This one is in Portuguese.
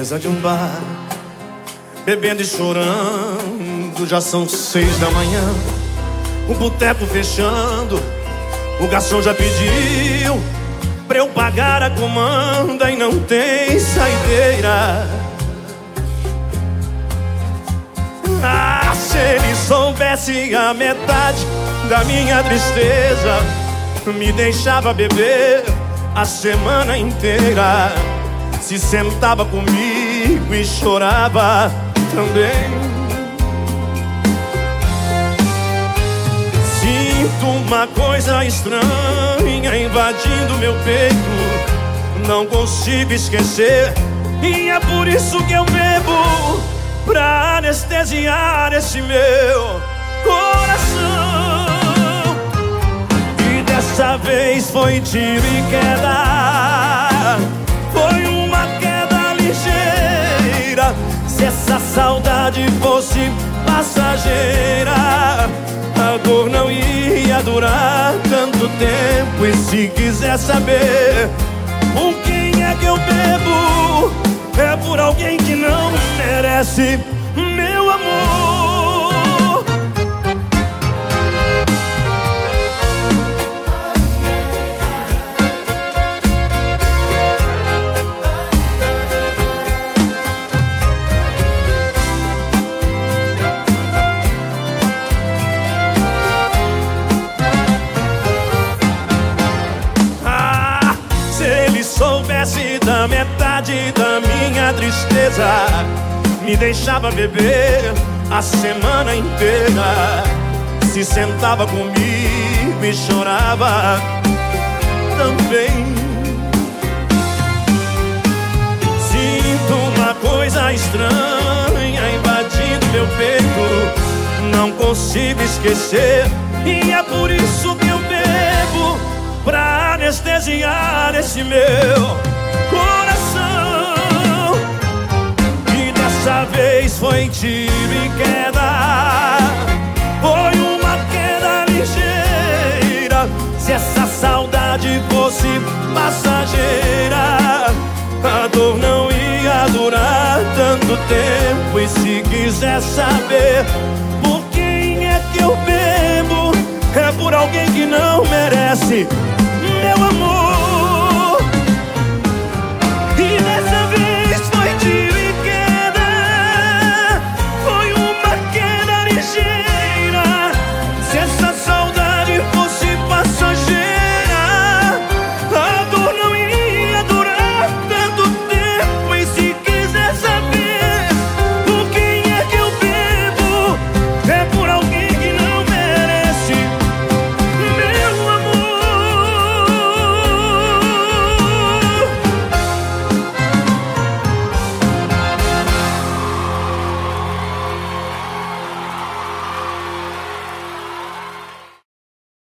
mesa de um bar, bebendo e chorando. Já são seis da manhã, o boteco fechando. O garçom já pediu pra eu pagar a comanda e não tem saideira. Ah, se ele soubesse a metade da minha tristeza, me deixava beber a semana inteira. Se sentava comigo e chorava também. Sinto uma coisa estranha invadindo meu peito. Não consigo esquecer, e é por isso que eu bebo pra anestesiar esse meu coração. E dessa vez foi tiro e queda. Saudade fosse passageira, a dor não ia durar tanto tempo. E se quiser saber por quem é que eu bebo, é por alguém que não merece meu amor. Soubesse da metade da minha tristeza, me deixava beber a semana inteira. Se sentava comigo e chorava também. Sinto uma coisa estranha invadindo meu peito. Não consigo esquecer, e é por isso que pra anestesiar esse meu coração. E dessa vez foi tiro e queda. Foi uma queda ligeira. Se essa saudade fosse passageira, a dor não ia durar tanto tempo. E se quiser saber foi